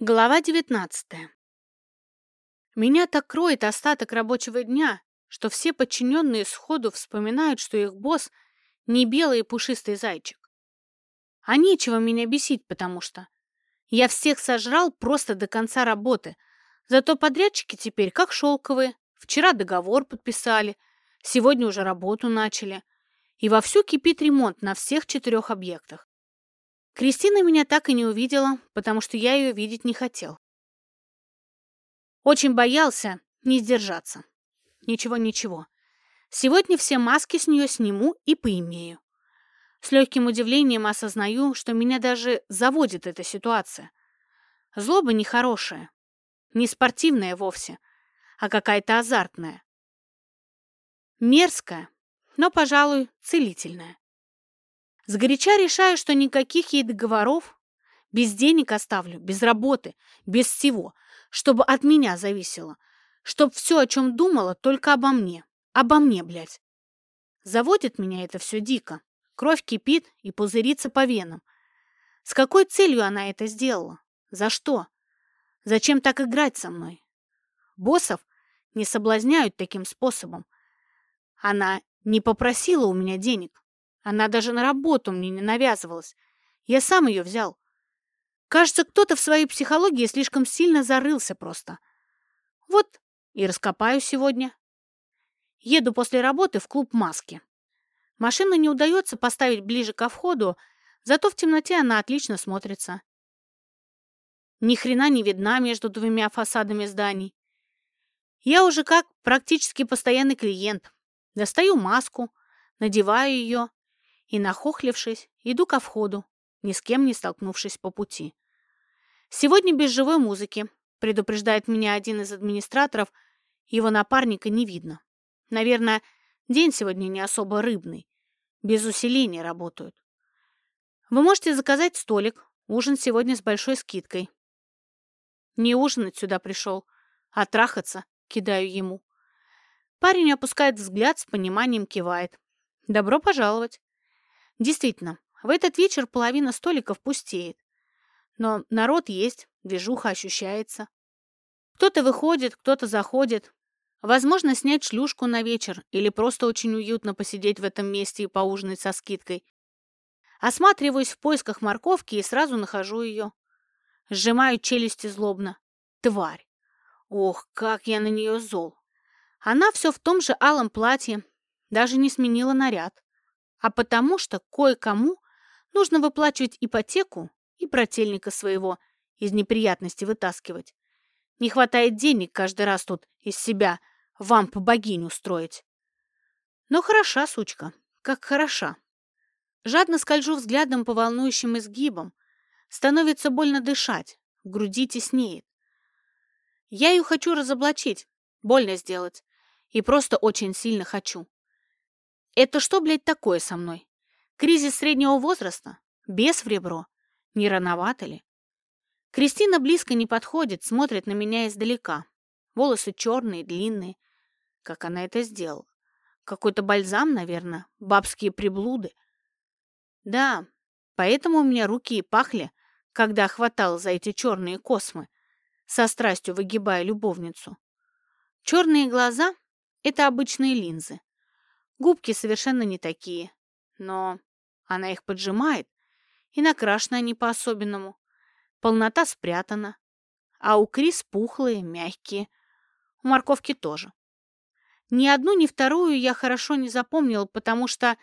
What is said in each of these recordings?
Глава 19. Меня так кроет остаток рабочего дня, что все подчиненные сходу вспоминают, что их босс не белый и пушистый зайчик. А нечего меня бесить, потому что я всех сожрал просто до конца работы, зато подрядчики теперь как шелковые. Вчера договор подписали, сегодня уже работу начали. И вовсю кипит ремонт на всех четырех объектах. Кристина меня так и не увидела, потому что я ее видеть не хотел. Очень боялся не сдержаться. Ничего-ничего. Сегодня все маски с нее сниму и поимею. С легким удивлением осознаю, что меня даже заводит эта ситуация. Злоба нехорошая. Не спортивная вовсе, а какая-то азартная. Мерзкая, но, пожалуй, целительная. Сгоряча решаю, что никаких ей договоров. Без денег оставлю, без работы, без всего, чтобы от меня зависело. Чтоб все, о чем думала, только обо мне. Обо мне, блядь. Заводит меня это все дико. Кровь кипит и пузырится по венам. С какой целью она это сделала? За что? Зачем так играть со мной? Боссов не соблазняют таким способом. Она не попросила у меня денег. Она даже на работу мне не навязывалась. Я сам ее взял. Кажется, кто-то в своей психологии слишком сильно зарылся просто. Вот и раскопаю сегодня. Еду после работы в клуб «Маски». Машину не удается поставить ближе ко входу, зато в темноте она отлично смотрится. Ни хрена не видна между двумя фасадами зданий. Я уже как практически постоянный клиент. Достаю маску, надеваю ее и, нахохлившись, иду ко входу, ни с кем не столкнувшись по пути. Сегодня без живой музыки, предупреждает меня один из администраторов, его напарника не видно. Наверное, день сегодня не особо рыбный. Без усиления работают. Вы можете заказать столик. Ужин сегодня с большой скидкой. Не ужинать сюда пришел, а трахаться, кидаю ему. Парень опускает взгляд, с пониманием кивает. Добро пожаловать. Действительно, в этот вечер половина столиков пустеет. Но народ есть, движуха ощущается. Кто-то выходит, кто-то заходит. Возможно, снять шлюшку на вечер или просто очень уютно посидеть в этом месте и поужинать со скидкой. Осматриваюсь в поисках морковки и сразу нахожу ее. Сжимаю челюсти злобно. Тварь! Ох, как я на нее зол! Она все в том же алом платье, даже не сменила наряд а потому что кое-кому нужно выплачивать ипотеку и брательника своего из неприятностей вытаскивать. Не хватает денег каждый раз тут из себя вам по богиню строить. Но хороша, сучка, как хороша. Жадно скольжу взглядом по волнующим изгибам. Становится больно дышать, в груди теснеет. Я ее хочу разоблачить, больно сделать. И просто очень сильно хочу. Это что, блядь, такое со мной? Кризис среднего возраста? Без в ребро? Не рановато ли? Кристина близко не подходит, смотрит на меня издалека. Волосы черные, длинные. Как она это сделала? Какой-то бальзам, наверное, бабские приблуды. Да, поэтому у меня руки и пахли, когда хватал за эти черные космы, со страстью выгибая любовницу. Черные глаза — это обычные линзы. Губки совершенно не такие. Но она их поджимает, и накрашены они по-особенному. Полнота спрятана. А у Крис пухлые, мягкие. У морковки тоже. Ни одну, ни вторую я хорошо не запомнил, потому что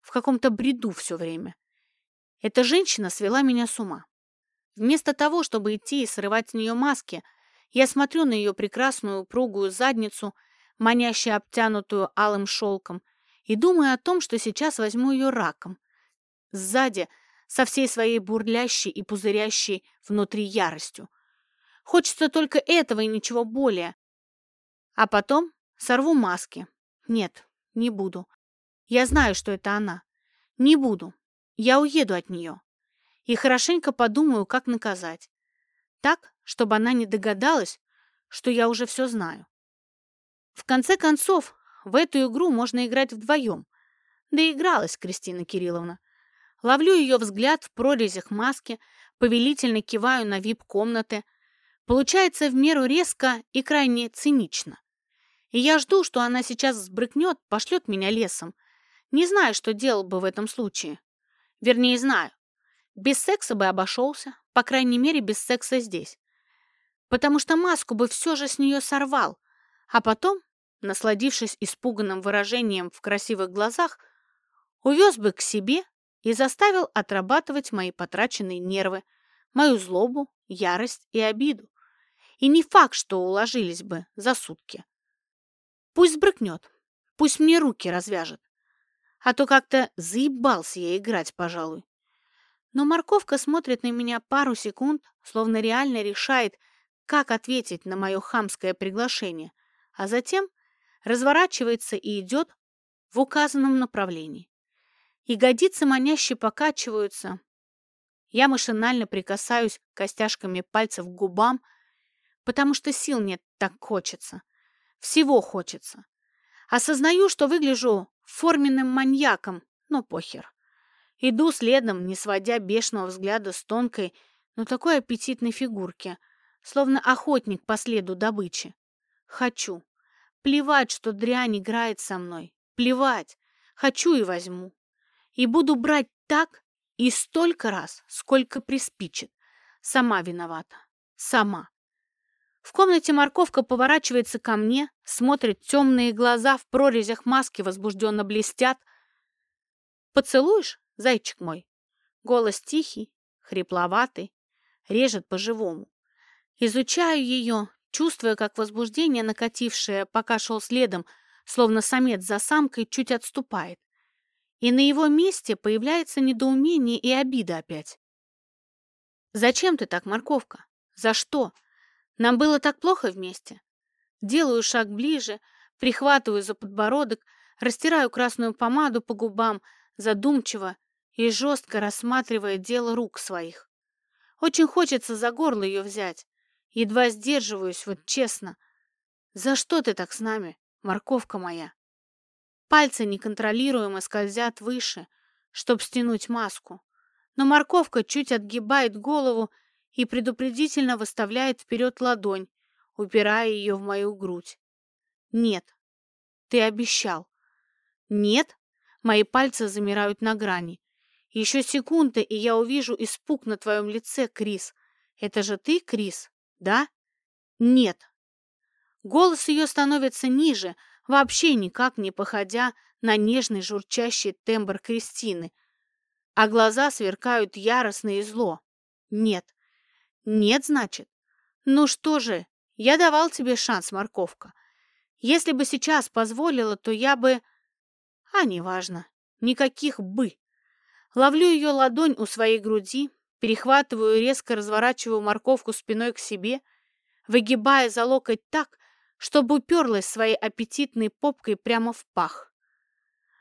в каком-то бреду все время. Эта женщина свела меня с ума. Вместо того, чтобы идти и срывать с нее маски, я смотрю на ее прекрасную упругую задницу, манящую обтянутую алым шелком, и думаю о том, что сейчас возьму ее раком. Сзади, со всей своей бурлящей и пузырящей внутри яростью. Хочется только этого и ничего более. А потом сорву маски. Нет, не буду. Я знаю, что это она. Не буду. Я уеду от нее. И хорошенько подумаю, как наказать. Так, чтобы она не догадалась, что я уже все знаю. В конце концов, в эту игру можно играть вдвоем. Да игралась Кристина Кирилловна. Ловлю ее взгляд в прорезях маски, повелительно киваю на вип-комнаты, Получается в меру резко и крайне цинично. И я жду, что она сейчас сбрыкнет, пошлет меня лесом. Не знаю, что делал бы в этом случае. Вернее, знаю. Без секса бы обошелся, по крайней мере, без секса здесь. Потому что маску бы все же с нее сорвал, а потом, насладившись испуганным выражением в красивых глазах, увез бы к себе и заставил отрабатывать мои потраченные нервы, мою злобу, ярость и обиду. И не факт, что уложились бы за сутки. Пусть сбрыкнет, пусть мне руки развяжет. А то как-то заебался я играть, пожалуй. Но морковка смотрит на меня пару секунд, словно реально решает, как ответить на мое хамское приглашение, а затем разворачивается и идет в указанном направлении. Ягодицы маняще покачиваются. Я машинально прикасаюсь костяшками пальцев к губам, потому что сил нет, так хочется. Всего хочется. Осознаю, что выгляжу форменным маньяком, но похер. Иду следом, не сводя бешеного взгляда с тонкой, но такой аппетитной фигурки, словно охотник по следу добычи. Хочу. Плевать, что дрянь играет со мной. Плевать. Хочу и возьму. И буду брать так и столько раз, сколько приспичит. Сама виновата. Сама. В комнате морковка поворачивается ко мне, смотрит темные глаза в прорезях маски возбужденно блестят. «Поцелуешь, зайчик мой?» Голос тихий, хрипловатый, режет по-живому. Изучаю ее, чувствуя, как возбуждение, накатившее, пока шел следом, словно самец за самкой, чуть отступает. И на его месте появляется недоумение и обида опять. «Зачем ты так, морковка? За что?» Нам было так плохо вместе. Делаю шаг ближе, прихватываю за подбородок, растираю красную помаду по губам, задумчиво и жестко рассматривая дело рук своих. Очень хочется за горло ее взять. Едва сдерживаюсь, вот честно. За что ты так с нами, морковка моя? Пальцы неконтролируемо скользят выше, чтоб стянуть маску. Но морковка чуть отгибает голову и предупредительно выставляет вперед ладонь, упирая ее в мою грудь. «Нет, ты обещал». «Нет?» Мои пальцы замирают на грани. Еще секунды, и я увижу испуг на твоем лице, Крис. Это же ты, Крис, да? Нет. Голос ее становится ниже, вообще никак не походя на нежный журчащий тембр Кристины, а глаза сверкают яростно и зло. Нет. Нет, значит? Ну что же, я давал тебе шанс, морковка. Если бы сейчас позволила, то я бы... А, неважно. Никаких «бы». Ловлю ее ладонь у своей груди, перехватываю резко разворачиваю морковку спиной к себе, выгибая за локоть так, чтобы уперлась своей аппетитной попкой прямо в пах.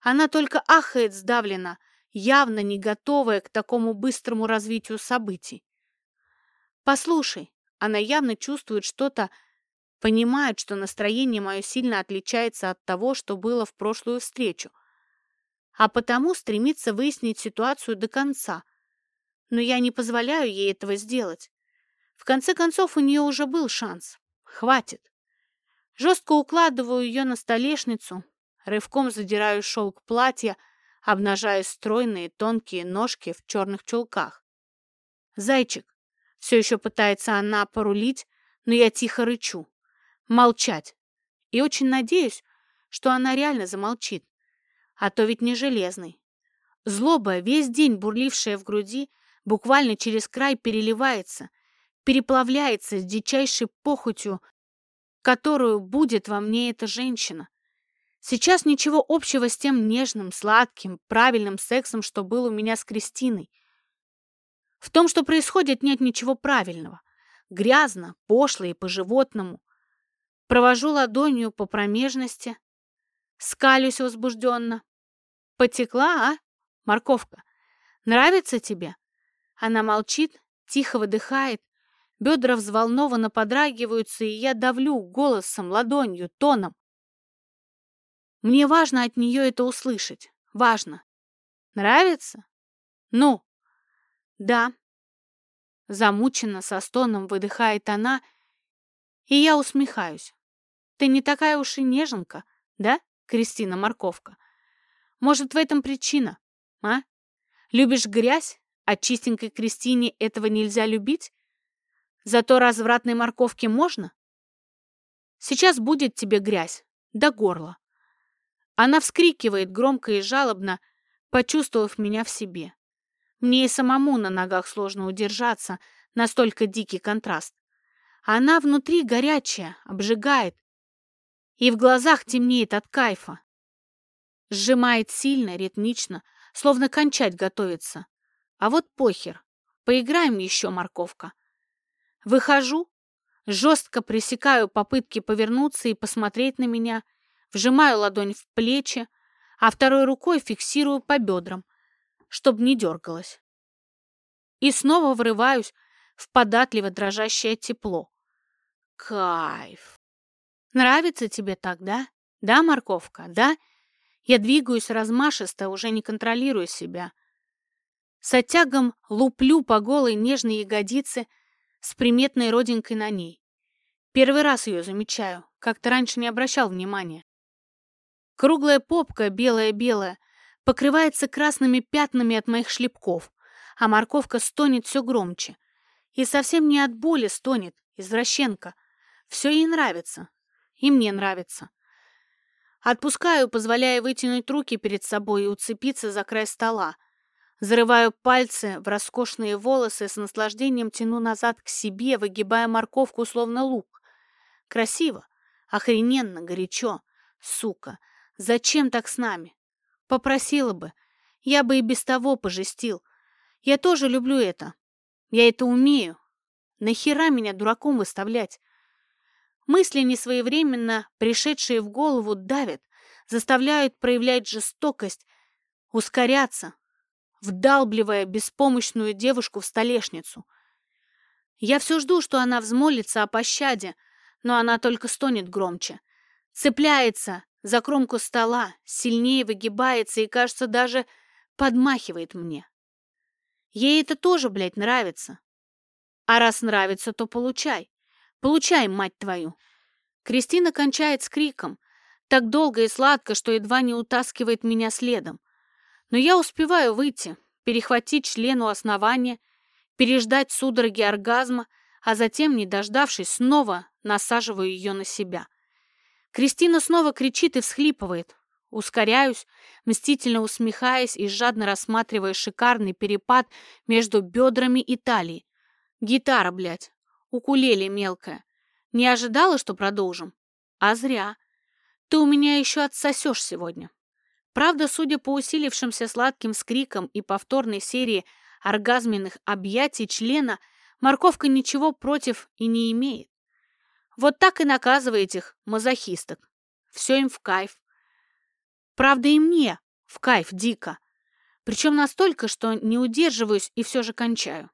Она только ахает сдавленно, явно не готовая к такому быстрому развитию событий. «Послушай!» Она явно чувствует что-то, понимает, что настроение мое сильно отличается от того, что было в прошлую встречу, а потому стремится выяснить ситуацию до конца. Но я не позволяю ей этого сделать. В конце концов, у нее уже был шанс. Хватит. Жестко укладываю ее на столешницу, рывком задираю шелк платья, обнажая стройные тонкие ножки в черных чулках. «Зайчик, все еще пытается она порулить, но я тихо рычу. Молчать. И очень надеюсь, что она реально замолчит. А то ведь не железный. Злоба, весь день бурлившая в груди, буквально через край переливается, переплавляется с дичайшей похотью, которую будет во мне эта женщина. Сейчас ничего общего с тем нежным, сладким, правильным сексом, что был у меня с Кристиной. В том, что происходит, нет ничего правильного. Грязно, пошло и по-животному. Провожу ладонью по промежности. Скалюсь возбужденно. Потекла, а, морковка? Нравится тебе? Она молчит, тихо выдыхает. Бедра взволнованно подрагиваются, и я давлю голосом, ладонью, тоном. Мне важно от нее это услышать. Важно. Нравится? Ну, да. Замученно, со стоном выдыхает она, и я усмехаюсь. Ты не такая уж и неженка, да, Кристина Морковка? Может, в этом причина, а? Любишь грязь, а чистенькой Кристине этого нельзя любить? Зато развратной морковке можно? Сейчас будет тебе грязь, до горла. Она вскрикивает громко и жалобно, почувствовав меня в себе. Мне и самому на ногах сложно удержаться, настолько дикий контраст. Она внутри горячая, обжигает, и в глазах темнеет от кайфа. Сжимает сильно, ритмично, словно кончать готовится. А вот похер, поиграем еще, морковка. Выхожу, жестко пресекаю попытки повернуться и посмотреть на меня, вжимаю ладонь в плечи, а второй рукой фиксирую по бедрам, чтобы не дергалась. И снова врываюсь в податливо дрожащее тепло. Кайф! Нравится тебе так, да? Да, морковка, да? Я двигаюсь размашисто, уже не контролируя себя. С оттягом луплю по голой нежной ягодице с приметной родинкой на ней. Первый раз ее замечаю, как-то раньше не обращал внимания. Круглая попка, белая-белая, покрывается красными пятнами от моих шлепков, а морковка стонет все громче. И совсем не от боли стонет, извращенка. Все ей нравится. И мне нравится. Отпускаю, позволяя вытянуть руки перед собой и уцепиться за край стола. Зарываю пальцы в роскошные волосы, с наслаждением тяну назад к себе, выгибая морковку, словно лук. Красиво, охрененно, горячо. Сука, зачем так с нами? Попросила бы. Я бы и без того пожестил. Я тоже люблю это. Я это умею. Нахера меня дураком выставлять? Мысли несвоевременно, пришедшие в голову, давят, заставляют проявлять жестокость, ускоряться, вдалбливая беспомощную девушку в столешницу. Я все жду, что она взмолится о пощаде, но она только стонет громче. Цепляется за кромку стола, сильнее выгибается и, кажется, даже подмахивает мне. Ей это тоже, блядь, нравится. А раз нравится, то получай. Получай, мать твою. Кристина кончает с криком. Так долго и сладко, что едва не утаскивает меня следом. Но я успеваю выйти, перехватить члену основания, переждать судороги оргазма, а затем, не дождавшись, снова насаживаю ее на себя. Кристина снова кричит и всхлипывает. Ускоряюсь, мстительно усмехаясь и жадно рассматривая шикарный перепад между бедрами и талией. Гитара, блядь, укулеле мелкая. Не ожидала, что продолжим? А зря. Ты у меня еще отсосешь сегодня. Правда, судя по усилившимся сладким скрикам и повторной серии оргазменных объятий члена, морковка ничего против и не имеет. Вот так и наказывает их мазохисток. Все им в кайф. Правда, и мне в кайф дико. Причем настолько, что не удерживаюсь и все же кончаю.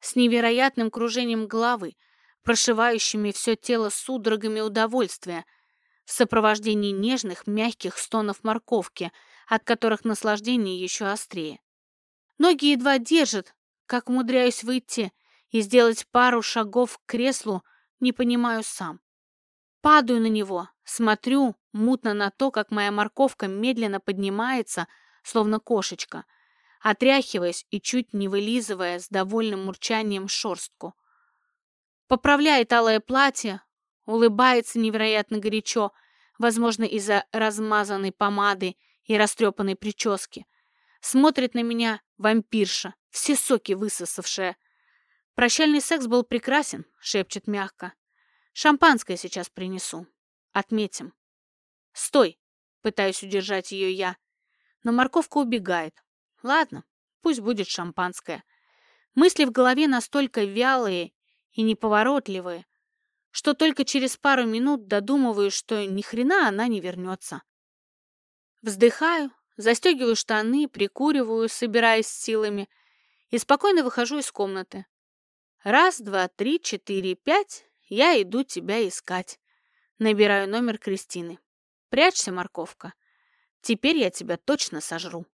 С невероятным кружением головы, прошивающими все тело судорогами удовольствия, в сопровождении нежных, мягких стонов морковки, от которых наслаждение еще острее. Ноги едва держат, как умудряюсь выйти и сделать пару шагов к креслу, не понимаю сам. Падаю на него, смотрю мутно на то, как моя морковка медленно поднимается, словно кошечка, отряхиваясь и чуть не вылизывая с довольным мурчанием шорстку. Поправляет алое платье, улыбается невероятно горячо, возможно, из-за размазанной помады и растрепанной прически. Смотрит на меня вампирша, все соки высосавшая, «Прощальный секс был прекрасен», — шепчет мягко. «Шампанское сейчас принесу. Отметим». «Стой!» — пытаюсь удержать ее я. Но морковка убегает. «Ладно, пусть будет шампанское». Мысли в голове настолько вялые и неповоротливые, что только через пару минут додумываю, что ни хрена она не вернется. Вздыхаю, застегиваю штаны, прикуриваю, собираясь с силами, и спокойно выхожу из комнаты. Раз, два, три, четыре, пять. Я иду тебя искать. Набираю номер Кристины. Прячься, морковка. Теперь я тебя точно сожру.